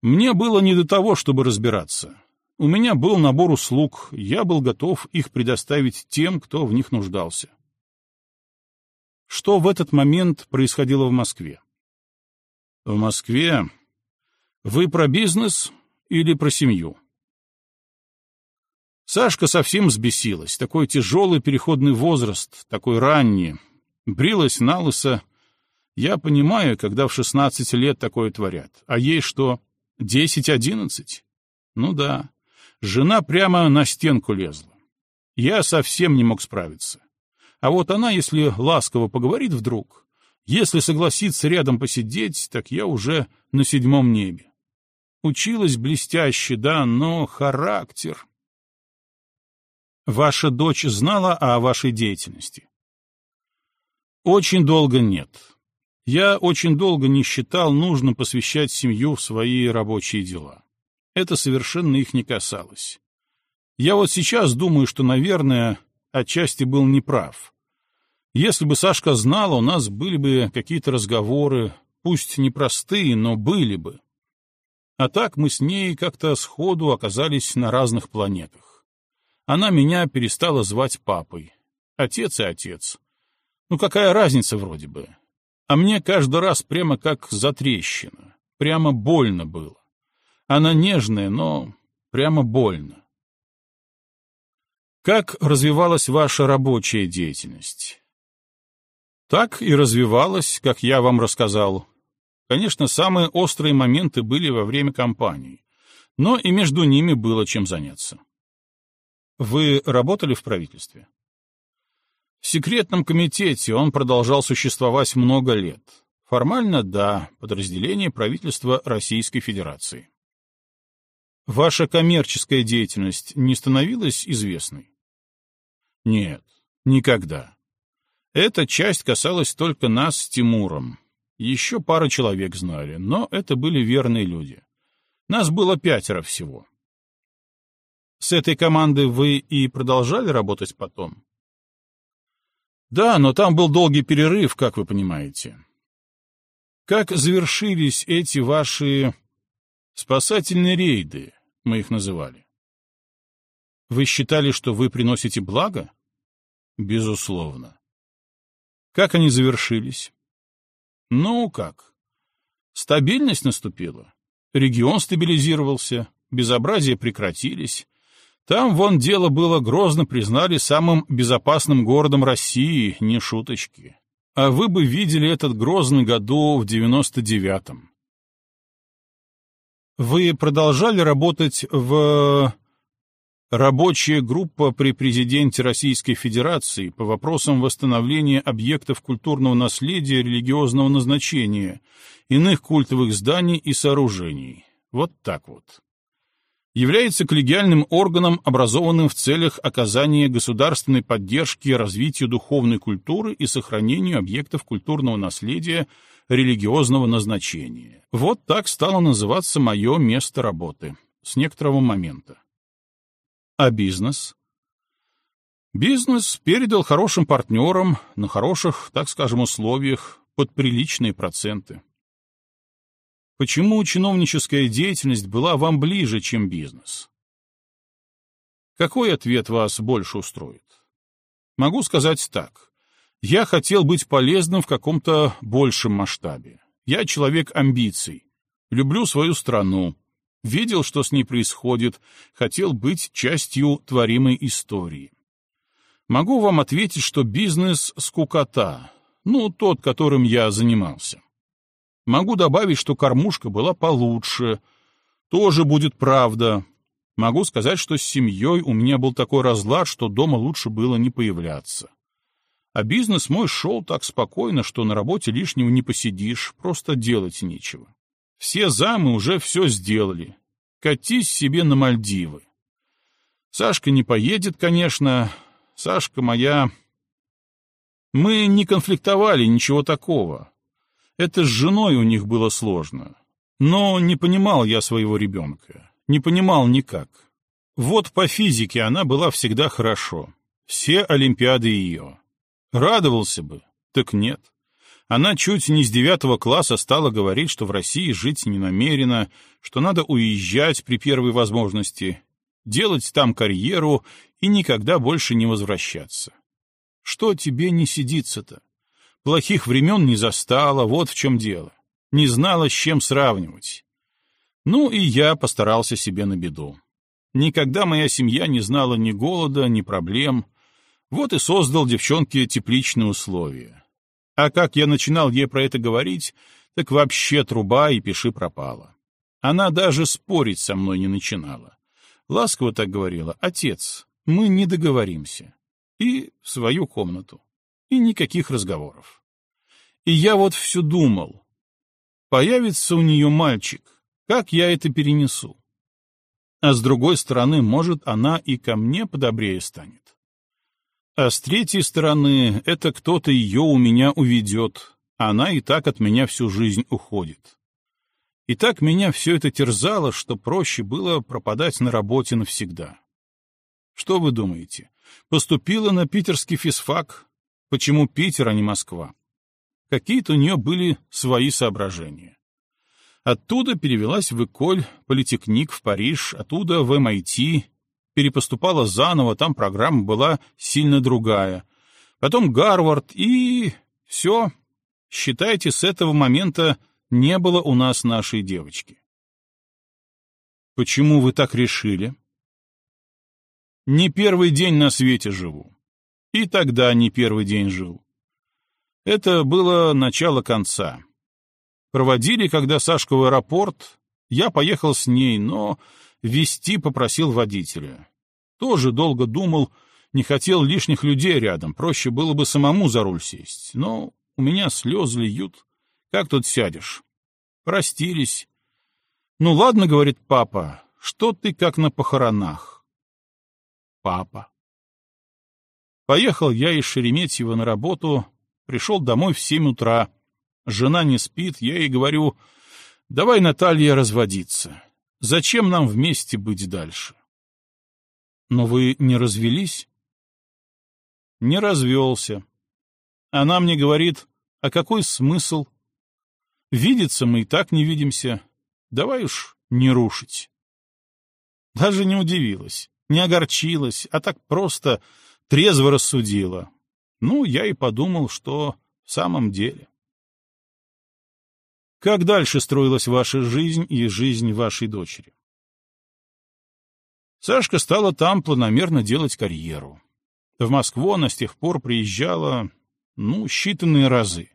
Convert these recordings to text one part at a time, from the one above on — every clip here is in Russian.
Мне было не до того, чтобы разбираться. У меня был набор услуг, я был готов их предоставить тем, кто в них нуждался. Что в этот момент происходило в Москве? В Москве вы про бизнес или про семью? Сашка совсем взбесилась. Такой тяжелый переходный возраст, такой ранний. Брилась на лысо. Я понимаю, когда в 16 лет такое творят. А ей что, 10-11? Ну да. Жена прямо на стенку лезла. Я совсем не мог справиться. А вот она, если ласково поговорит вдруг, если согласится рядом посидеть, так я уже на седьмом небе. Училась блестяще, да, но характер... Ваша дочь знала о вашей деятельности? Очень долго нет. Я очень долго не считал нужным посвящать семью в свои рабочие дела. Это совершенно их не касалось. Я вот сейчас думаю, что, наверное, отчасти был неправ. Если бы Сашка знала, у нас были бы какие-то разговоры, пусть непростые, но были бы. А так мы с ней как-то сходу оказались на разных планетах. Она меня перестала звать папой. Отец и отец. Ну какая разница вроде бы? А мне каждый раз прямо как затрещина. Прямо больно было. Она нежная, но прямо больно. Как развивалась ваша рабочая деятельность? Так и развивалась, как я вам рассказал. Конечно, самые острые моменты были во время кампании, но и между ними было чем заняться. Вы работали в правительстве? В секретном комитете он продолжал существовать много лет. Формально, да, подразделение правительства Российской Федерации. Ваша коммерческая деятельность не становилась известной? Нет, никогда. Эта часть касалась только нас с Тимуром. Еще пара человек знали, но это были верные люди. Нас было пятеро всего. С этой командой вы и продолжали работать потом? Да, но там был долгий перерыв, как вы понимаете. Как завершились эти ваши спасательные рейды, мы их называли? Вы считали, что вы приносите благо? Безусловно. Как они завершились? Ну, как? Стабильность наступила. Регион стабилизировался, безобразия прекратились, там вон дело было грозно признали самым безопасным городом России, не шуточки. А вы бы видели этот грозный году в девяносто девятом. Вы продолжали работать в... Рабочая группа при президенте Российской Федерации по вопросам восстановления объектов культурного наследия религиозного назначения, иных культовых зданий и сооружений. Вот так вот является коллегиальным органом, образованным в целях оказания государственной поддержки развитию духовной культуры и сохранению объектов культурного наследия религиозного назначения. Вот так стало называться мое место работы с некоторого момента. А бизнес? Бизнес передал хорошим партнерам на хороших, так скажем, условиях под приличные проценты. Почему чиновническая деятельность была вам ближе, чем бизнес? Какой ответ вас больше устроит? Могу сказать так. Я хотел быть полезным в каком-то большем масштабе. Я человек амбиций. Люблю свою страну. Видел, что с ней происходит. Хотел быть частью творимой истории. Могу вам ответить, что бизнес — скукота. Ну, тот, которым я занимался. Могу добавить, что кормушка была получше. Тоже будет правда. Могу сказать, что с семьей у меня был такой разлад, что дома лучше было не появляться. А бизнес мой шел так спокойно, что на работе лишнего не посидишь, просто делать нечего. Все замы уже все сделали. Катись себе на Мальдивы. Сашка не поедет, конечно. Сашка моя... Мы не конфликтовали, ничего такого. Это с женой у них было сложно. Но не понимал я своего ребенка. Не понимал никак. Вот по физике она была всегда хорошо. Все олимпиады ее. Радовался бы, так нет. Она чуть не с девятого класса стала говорить, что в России жить не намерена, что надо уезжать при первой возможности, делать там карьеру и никогда больше не возвращаться. Что тебе не сидится-то? Плохих времен не застала, вот в чем дело. Не знала, с чем сравнивать. Ну и я постарался себе на беду. Никогда моя семья не знала ни голода, ни проблем. Вот и создал девчонке тепличные условия. А как я начинал ей про это говорить, так вообще труба и пиши пропала. Она даже спорить со мной не начинала. Ласково так говорила, «Отец, мы не договоримся». И в свою комнату. И никаких разговоров. И я вот все думал. Появится у нее мальчик, как я это перенесу? А с другой стороны, может, она и ко мне подобрее станет. А с третьей стороны, это кто-то ее у меня уведет. Она и так от меня всю жизнь уходит. И так меня все это терзало, что проще было пропадать на работе навсегда. Что вы думаете? Поступила на питерский физфак. Почему Питер, а не Москва? Какие-то у нее были свои соображения. Оттуда перевелась в Эколь, политехник в Париж, оттуда в MIT, перепоступала заново, там программа была сильно другая. Потом Гарвард и... все. Считайте, с этого момента не было у нас нашей девочки. Почему вы так решили? Не первый день на свете живу. И тогда не первый день жил. Это было начало конца. Проводили, когда Сашку в аэропорт, я поехал с ней, но вести попросил водителя. Тоже долго думал, не хотел лишних людей рядом, проще было бы самому за руль сесть. Но у меня слезы льют. Как тут сядешь? Простились. Ну ладно, говорит папа, что ты как на похоронах? Папа. Поехал я из Шереметьево на работу, пришел домой в семь утра. Жена не спит, я ей говорю, давай, Наталья, разводиться. Зачем нам вместе быть дальше? Но вы не развелись? Не развелся. Она мне говорит, а какой смысл? Видеться мы и так не видимся. Давай уж не рушить. Даже не удивилась, не огорчилась, а так просто трезво рассудила. Ну, я и подумал, что в самом деле. Как дальше строилась ваша жизнь и жизнь вашей дочери? Сашка стала там планомерно делать карьеру. В Москву она с тех пор приезжала, ну, считанные разы.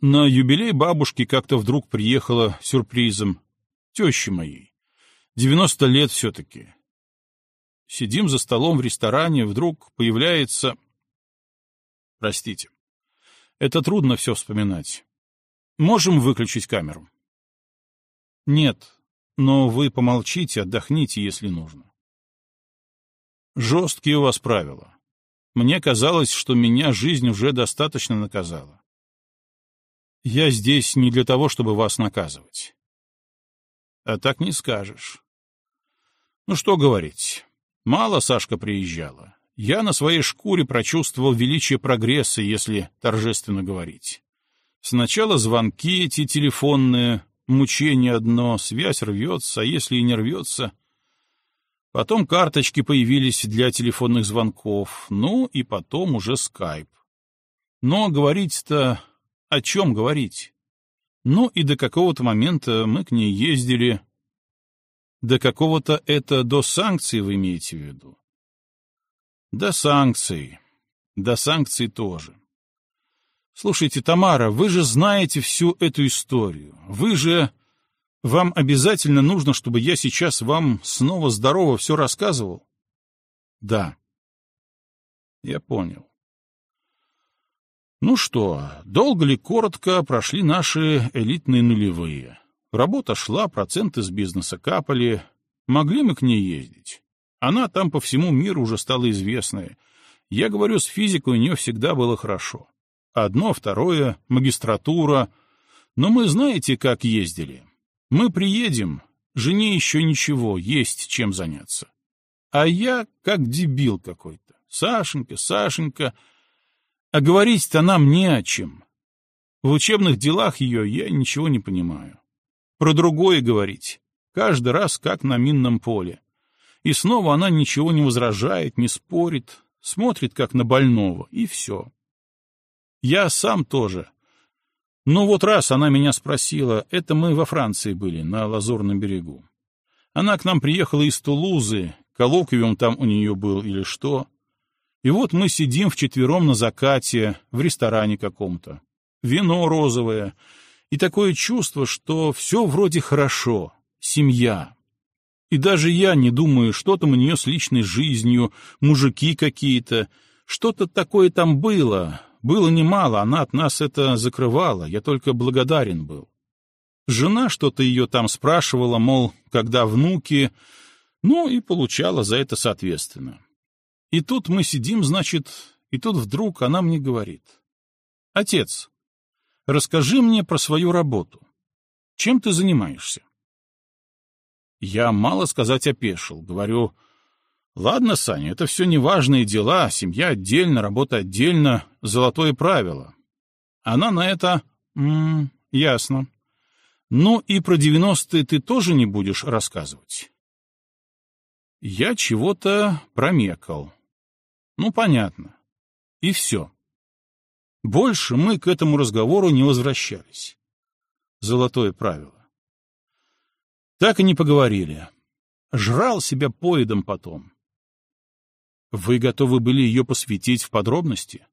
На юбилей бабушки как-то вдруг приехала сюрпризом. Теща моей. Девяносто лет все-таки. Сидим за столом в ресторане, вдруг появляется... Простите. Это трудно все вспоминать. Можем выключить камеру? Нет, но вы помолчите, отдохните, если нужно. Жесткие у вас правила. Мне казалось, что меня жизнь уже достаточно наказала. Я здесь не для того, чтобы вас наказывать. А так не скажешь. Ну что говорить. Мало Сашка приезжала. Я на своей шкуре прочувствовал величие прогресса, если торжественно говорить. Сначала звонки эти телефонные, мучение одно, связь рвется, а если и не рвется... Потом карточки появились для телефонных звонков, ну и потом уже скайп. Но говорить-то о чем говорить? Ну и до какого-то момента мы к ней ездили. До какого-то это до санкций вы имеете в виду? До санкций. До санкций тоже. Слушайте, Тамара, вы же знаете всю эту историю. Вы же... Вам обязательно нужно, чтобы я сейчас вам снова здорово все рассказывал? Да. Я понял. Ну что, долго ли, коротко прошли наши элитные нулевые. Работа шла, проценты с бизнеса капали. Могли мы к ней ездить? Она там по всему миру уже стала известная. Я говорю, с физикой у нее всегда было хорошо. Одно, второе, магистратура. Но мы знаете, как ездили. Мы приедем, жене еще ничего, есть чем заняться. А я как дебил какой-то. Сашенька, Сашенька... А говорить-то нам не о чем. В учебных делах ее я ничего не понимаю. Про другое говорить. Каждый раз как на минном поле. И снова она ничего не возражает, не спорит, смотрит как на больного, и все. Я сам тоже. Ну вот раз она меня спросила, это мы во Франции были, на Лазурном берегу. Она к нам приехала из Тулузы, коллоквиум там у нее был или что. И вот мы сидим вчетвером на закате, в ресторане каком-то. Вино розовое. И такое чувство, что все вроде хорошо, семья. И даже я не думаю, что там у нее с личной жизнью, мужики какие-то. Что-то такое там было. Было немало, она от нас это закрывала, я только благодарен был. Жена что-то ее там спрашивала, мол, когда внуки, ну и получала за это соответственно. И тут мы сидим, значит, и тут вдруг она мне говорит. «Отец, расскажи мне про свою работу. Чем ты занимаешься?» Я, мало сказать, опешил. Говорю, ладно, Саня, это все неважные дела, семья отдельно, работа отдельно, золотое правило. Она на это... М -м, ясно. Ну и про девяностые ты тоже не будешь рассказывать? Я чего-то промекал. Ну, понятно. И все. Больше мы к этому разговору не возвращались. Золотое правило. Так и не поговорили. Жрал себя поедом потом. Вы готовы были ее посвятить в подробности?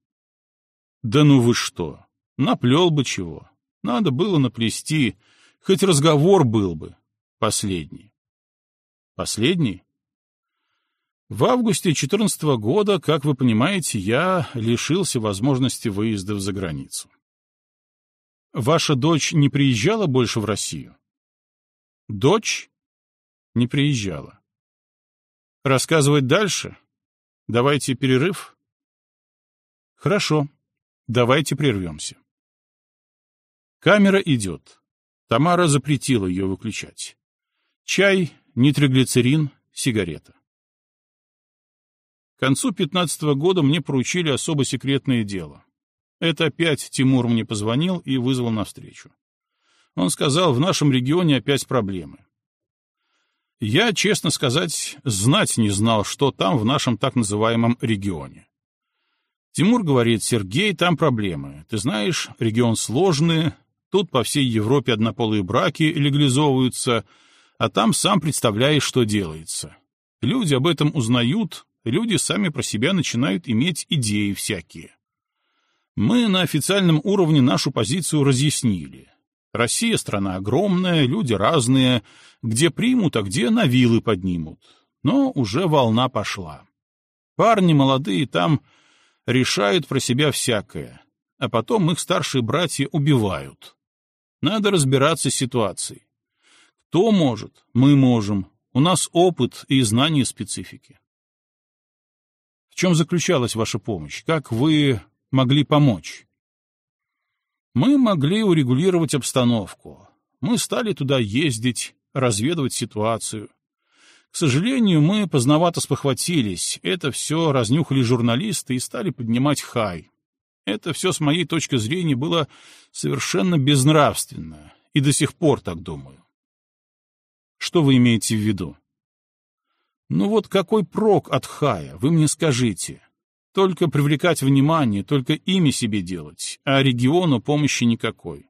Да ну вы что, наплел бы чего. Надо было наплести, хоть разговор был бы. Последний. Последний? В августе 14 -го года, как вы понимаете, я лишился возможности выезда за границу. Ваша дочь не приезжала больше в Россию? Дочь не приезжала. Рассказывать дальше? Давайте перерыв? Хорошо, давайте прервемся. Камера идет. Тамара запретила ее выключать. Чай, нитроглицерин, сигарета. К концу пятнадцатого года мне поручили особо секретное дело. Это опять Тимур мне позвонил и вызвал навстречу. Он сказал, в нашем регионе опять проблемы. Я, честно сказать, знать не знал, что там в нашем так называемом регионе. Тимур говорит, Сергей, там проблемы. Ты знаешь, регион сложный, тут по всей Европе однополые браки легализовываются, а там сам представляешь, что делается. Люди об этом узнают, люди сами про себя начинают иметь идеи всякие. Мы на официальном уровне нашу позицию разъяснили. Россия — страна огромная, люди разные, где примут, а где на вилы поднимут. Но уже волна пошла. Парни молодые там решают про себя всякое, а потом их старшие братья убивают. Надо разбираться с ситуацией. Кто может? Мы можем. У нас опыт и знания специфики. В чем заключалась ваша помощь? Как вы могли помочь? Мы могли урегулировать обстановку. Мы стали туда ездить, разведывать ситуацию. К сожалению, мы поздновато спохватились. Это все разнюхали журналисты и стали поднимать хай. Это все, с моей точки зрения, было совершенно безнравственно. И до сих пор так думаю. Что вы имеете в виду? Ну вот какой прок от хая, вы мне скажите. Только привлекать внимание, только имя себе делать, а региону помощи никакой.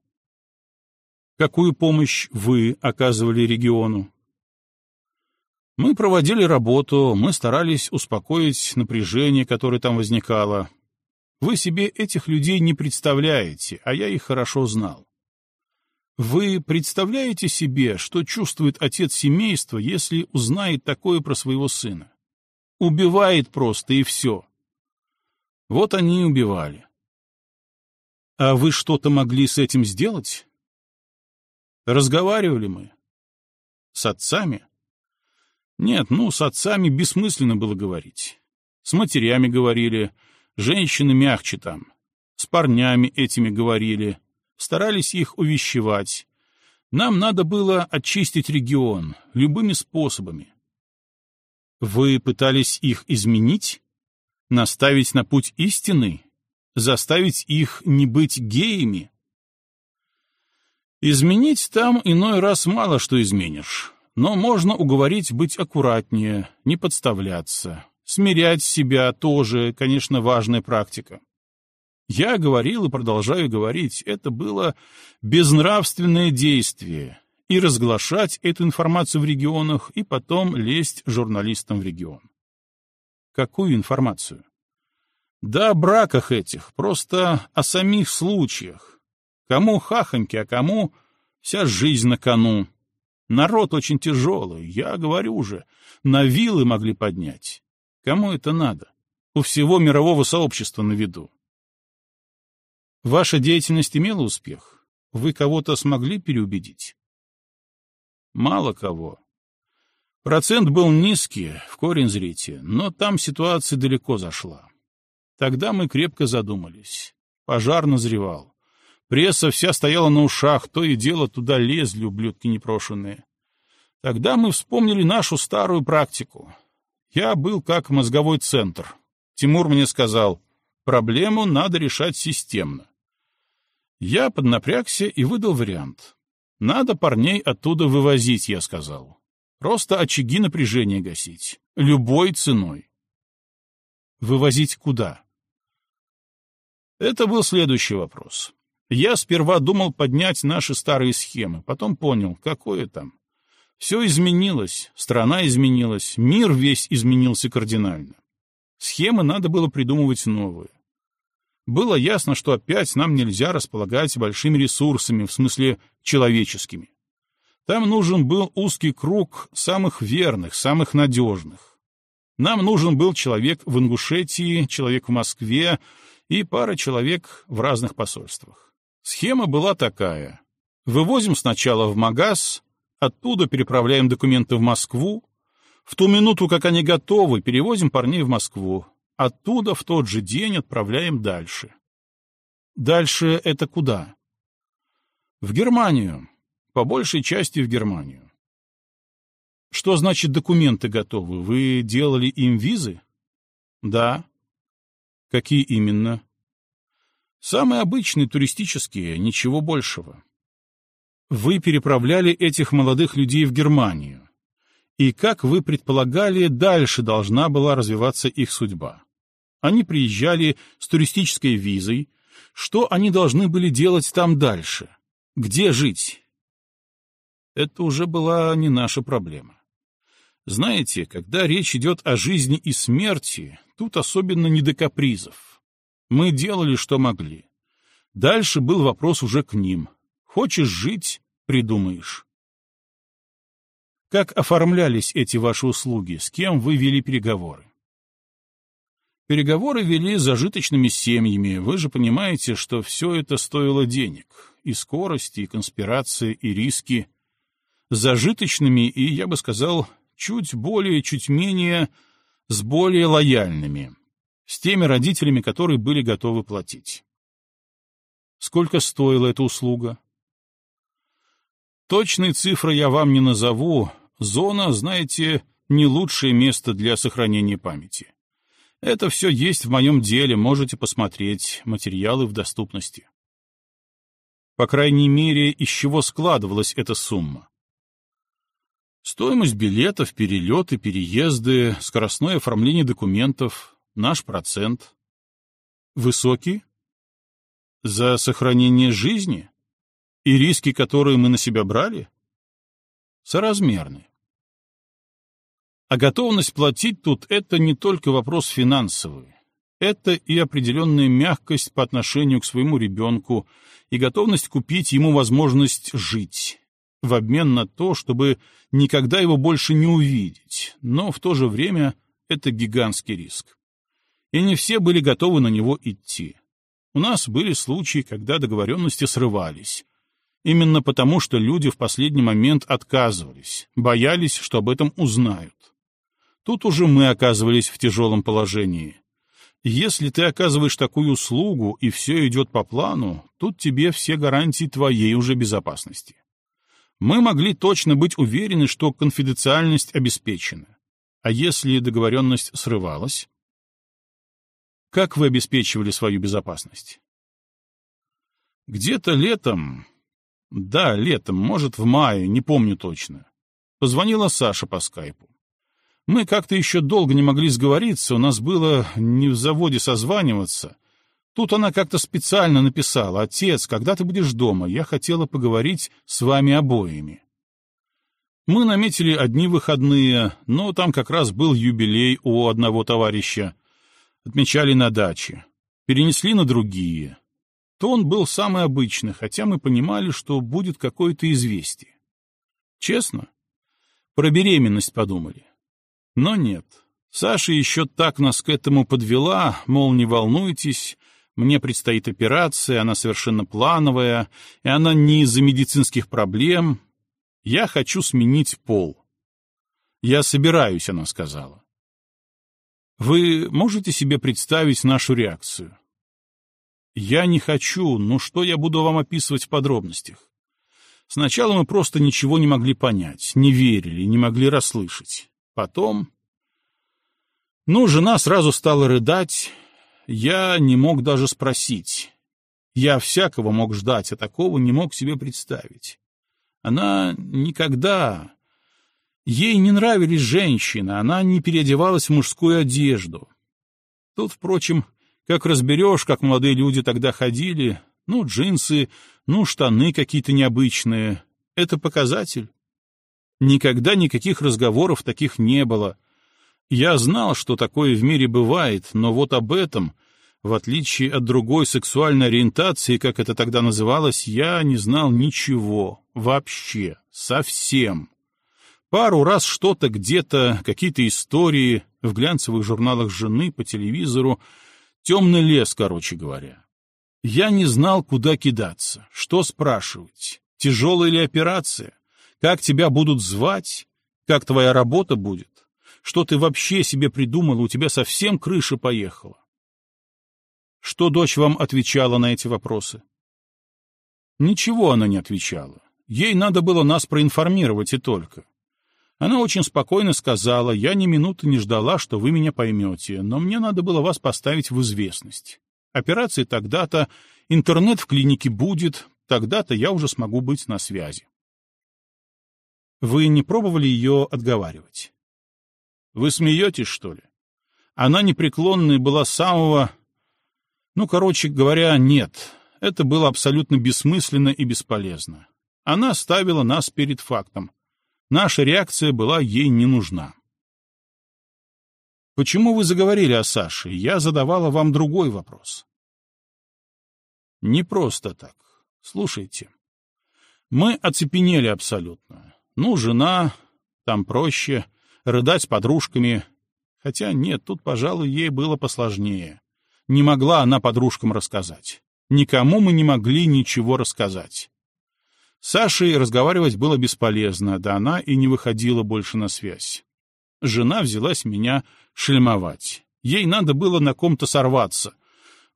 Какую помощь вы оказывали региону? Мы проводили работу, мы старались успокоить напряжение, которое там возникало. Вы себе этих людей не представляете, а я их хорошо знал. Вы представляете себе, что чувствует отец семейства, если узнает такое про своего сына? Убивает просто, и все. Вот они и убивали. А вы что-то могли с этим сделать? Разговаривали мы. С отцами? Нет, ну, с отцами бессмысленно было говорить. С матерями говорили, женщины мягче там. С парнями этими говорили, старались их увещевать. Нам надо было очистить регион любыми способами. Вы пытались их изменить? Наставить на путь истины? Заставить их не быть геями? Изменить там иной раз мало что изменишь, но можно уговорить быть аккуратнее, не подставляться. Смирять себя тоже, конечно, важная практика. Я говорил и продолжаю говорить, это было безнравственное действие, и разглашать эту информацию в регионах, и потом лезть журналистам в регион. Какую информацию? Да о браках этих, просто о самих случаях. Кому хахоньки, а кому вся жизнь на кону. Народ очень тяжелый, я говорю же, на вилы могли поднять. Кому это надо? У всего мирового сообщества на виду. Ваша деятельность имела успех? Вы кого-то смогли переубедить? Мало кого. Процент был низкий, в корень зрите, но там ситуация далеко зашла. Тогда мы крепко задумались. Пожар назревал. Пресса вся стояла на ушах, то и дело туда лезли, ублюдки непрошенные. Тогда мы вспомнили нашу старую практику. Я был как мозговой центр. Тимур мне сказал, проблему надо решать системно. Я поднапрягся и выдал вариант. Надо парней оттуда вывозить, я сказал. Просто очаги напряжения гасить. Любой ценой. Вывозить куда? Это был следующий вопрос. Я сперва думал поднять наши старые схемы, потом понял, какое там. Все изменилось, страна изменилась, мир весь изменился кардинально. Схемы надо было придумывать новые. Было ясно, что опять нам нельзя располагать большими ресурсами, в смысле человеческими. Там нужен был узкий круг самых верных, самых надежных. Нам нужен был человек в Ингушетии, человек в Москве и пара человек в разных посольствах. Схема была такая. Вывозим сначала в Магаз, оттуда переправляем документы в Москву, в ту минуту, как они готовы, перевозим парней в Москву, Оттуда в тот же день отправляем дальше. Дальше это куда? В Германию. По большей части в Германию. Что значит документы готовы? Вы делали им визы? Да. Какие именно? Самые обычные туристические, ничего большего. Вы переправляли этих молодых людей в Германию. И как вы предполагали, дальше должна была развиваться их судьба? Они приезжали с туристической визой. Что они должны были делать там дальше? Где жить? Это уже была не наша проблема. Знаете, когда речь идет о жизни и смерти, тут особенно не до капризов. Мы делали, что могли. Дальше был вопрос уже к ним. Хочешь жить — придумаешь. Как оформлялись эти ваши услуги? С кем вы вели переговоры? Переговоры вели с зажиточными семьями. Вы же понимаете, что все это стоило денег. И скорости, и конспирации, и риски. Зажиточными и, я бы сказал, чуть более, чуть менее, с более лояльными. С теми родителями, которые были готовы платить. Сколько стоила эта услуга? Точные цифры я вам не назову. Зона, знаете, не лучшее место для сохранения памяти. Это все есть в моем деле, можете посмотреть, материалы в доступности. По крайней мере, из чего складывалась эта сумма? Стоимость билетов, перелеты, переезды, скоростное оформление документов, наш процент. Высокий? За сохранение жизни? И риски, которые мы на себя брали? Соразмерны. А готовность платить тут — это не только вопрос финансовый. Это и определенная мягкость по отношению к своему ребенку, и готовность купить ему возможность жить, в обмен на то, чтобы никогда его больше не увидеть, но в то же время это гигантский риск. И не все были готовы на него идти. У нас были случаи, когда договоренности срывались. Именно потому, что люди в последний момент отказывались, боялись, что об этом узнают. Тут уже мы оказывались в тяжелом положении. Если ты оказываешь такую услугу, и все идет по плану, тут тебе все гарантии твоей уже безопасности. Мы могли точно быть уверены, что конфиденциальность обеспечена. А если договоренность срывалась? Как вы обеспечивали свою безопасность? Где-то летом, Да, летом, может, в мае, не помню точно. Позвонила Саша по скайпу. Мы как-то еще долго не могли сговориться, у нас было не в заводе созваниваться. Тут она как-то специально написала, «Отец, когда ты будешь дома? Я хотела поговорить с вами обоими». Мы наметили одни выходные, но там как раз был юбилей у одного товарища. Отмечали на даче. Перенесли на другие. То он был самый обычный, хотя мы понимали, что будет какое-то известие. Честно? Про беременность подумали. Но нет. Саша еще так нас к этому подвела, мол, не волнуйтесь, мне предстоит операция, она совершенно плановая, и она не из-за медицинских проблем. Я хочу сменить пол. Я собираюсь, она сказала. Вы можете себе представить нашу реакцию? Я не хочу, но что я буду вам описывать в подробностях? Сначала мы просто ничего не могли понять, не верили, не могли расслышать. Потом... Ну, жена сразу стала рыдать. Я не мог даже спросить. Я всякого мог ждать, а такого не мог себе представить. Она никогда... Ей не нравились женщины, она не переодевалась в мужскую одежду. Тут, впрочем, как разберешь, как молодые люди тогда ходили, ну, джинсы, ну, штаны какие-то необычные. Это показатель. Никогда никаких разговоров таких не было. Я знал, что такое в мире бывает, но вот об этом, в отличие от другой сексуальной ориентации, как это тогда называлось, я не знал ничего. Вообще. Совсем. Пару раз что-то где-то, какие-то истории в глянцевых журналах жены по телевизору, темный лес, короче говоря. Я не знал, куда кидаться, что спрашивать, тяжелая ли операция, как тебя будут звать, как твоя работа будет, что ты вообще себе придумал, у тебя совсем крыша поехала. Что дочь вам отвечала на эти вопросы? Ничего она не отвечала. Ей надо было нас проинформировать и только. Она очень спокойно сказала, я ни минуты не ждала, что вы меня поймете, но мне надо было вас поставить в известность. Операции тогда-то, интернет в клинике будет, тогда-то я уже смогу быть на связи. Вы не пробовали ее отговаривать? Вы смеетесь, что ли? Она непреклонная была самого... Ну, короче говоря, нет. Это было абсолютно бессмысленно и бесполезно. Она ставила нас перед фактом. Наша реакция была ей не нужна. Почему вы заговорили о Саше? Я задавала вам другой вопрос. Не просто так. Слушайте. Мы оцепенели абсолютно. Ну, жена, там проще, рыдать с подружками. Хотя нет, тут, пожалуй, ей было посложнее. Не могла она подружкам рассказать. Никому мы не могли ничего рассказать. С Сашей разговаривать было бесполезно, да она и не выходила больше на связь. Жена взялась меня шельмовать. Ей надо было на ком-то сорваться.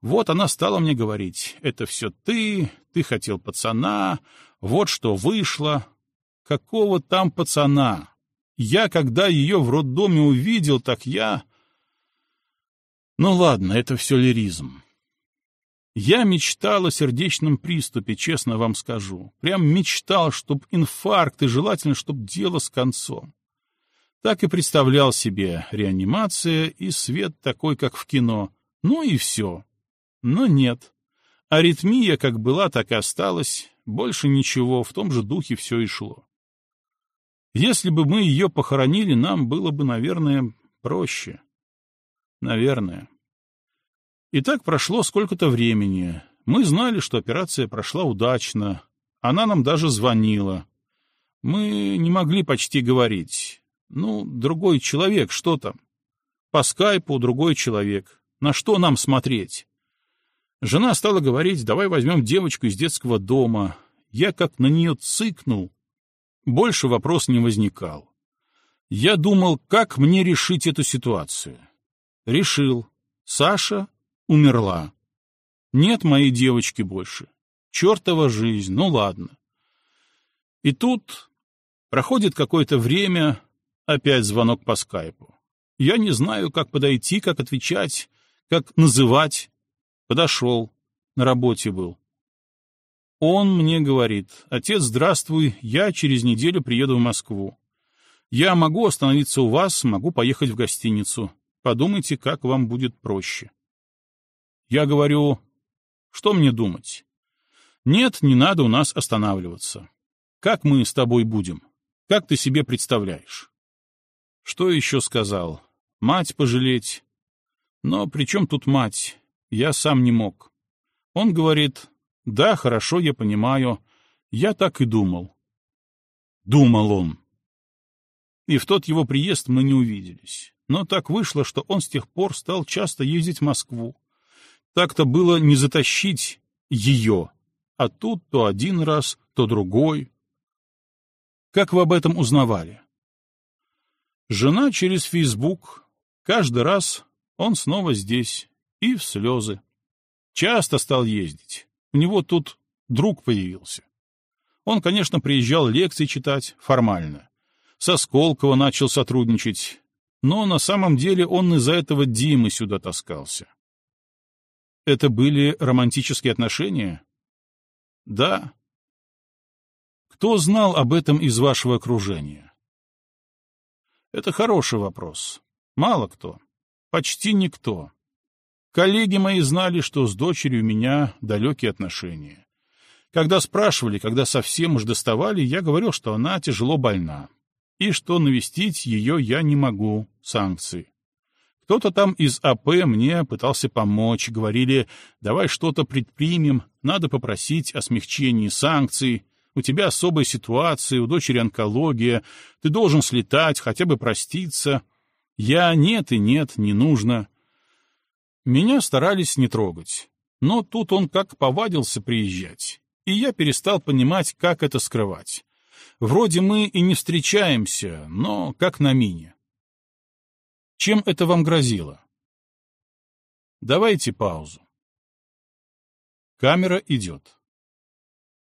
Вот она стала мне говорить, это все ты, ты хотел пацана, вот что вышло. Какого там пацана? Я, когда ее в роддоме увидел, так я... Ну ладно, это все лиризм. Я мечтал о сердечном приступе, честно вам скажу. Прям мечтал, чтоб инфаркт и желательно, чтоб дело с концом. Так и представлял себе реанимация и свет такой, как в кино. Ну и все. Но нет. Аритмия как была, так и осталась. Больше ничего, в том же духе все и шло. Если бы мы ее похоронили, нам было бы, наверное, проще. Наверное. И так прошло сколько-то времени. Мы знали, что операция прошла удачно. Она нам даже звонила. Мы не могли почти говорить. Ну, другой человек, что там? По скайпу другой человек. На что нам смотреть? Жена стала говорить, давай возьмем девочку из детского дома. Я как на нее цыкнул. Больше вопрос не возникал. Я думал, как мне решить эту ситуацию. Решил. Саша умерла. Нет моей девочки больше. Чертова жизнь, ну ладно. И тут проходит какое-то время, опять звонок по скайпу. Я не знаю, как подойти, как отвечать, как называть. Подошел, на работе был. Он мне говорит, «Отец, здравствуй, я через неделю приеду в Москву. Я могу остановиться у вас, могу поехать в гостиницу. Подумайте, как вам будет проще». Я говорю, «Что мне думать?» «Нет, не надо у нас останавливаться. Как мы с тобой будем? Как ты себе представляешь?» Что еще сказал? Мать пожалеть. Но при чем тут мать? Я сам не мог. Он говорит, да, хорошо, я понимаю. Я так и думал. Думал он. И в тот его приезд мы не увиделись. Но так вышло, что он с тех пор стал часто ездить в Москву. Так-то было не затащить ее, а тут то один раз, то другой. Как вы об этом узнавали? Жена через Фейсбук. Каждый раз он снова здесь. И в слезы. Часто стал ездить. У него тут друг появился. Он, конечно, приезжал лекции читать формально. Со Сколково начал сотрудничать. Но на самом деле он из-за этого Димы сюда таскался. Это были романтические отношения? Да. Кто знал об этом из вашего окружения? Это хороший вопрос. Мало кто. Почти никто. Коллеги мои знали, что с дочерью у меня далекие отношения. Когда спрашивали, когда совсем уж доставали, я говорил, что она тяжело больна, и что навестить ее я не могу, санкции. Кто-то там из АП мне пытался помочь, говорили, давай что-то предпримем, надо попросить о смягчении санкций, у тебя особая ситуация, у дочери онкология, ты должен слетать, хотя бы проститься. Я нет и нет, не нужно. Меня старались не трогать, но тут он как повадился приезжать, и я перестал понимать, как это скрывать. Вроде мы и не встречаемся, но как на мине. Чем это вам грозило? Давайте паузу. Камера идет.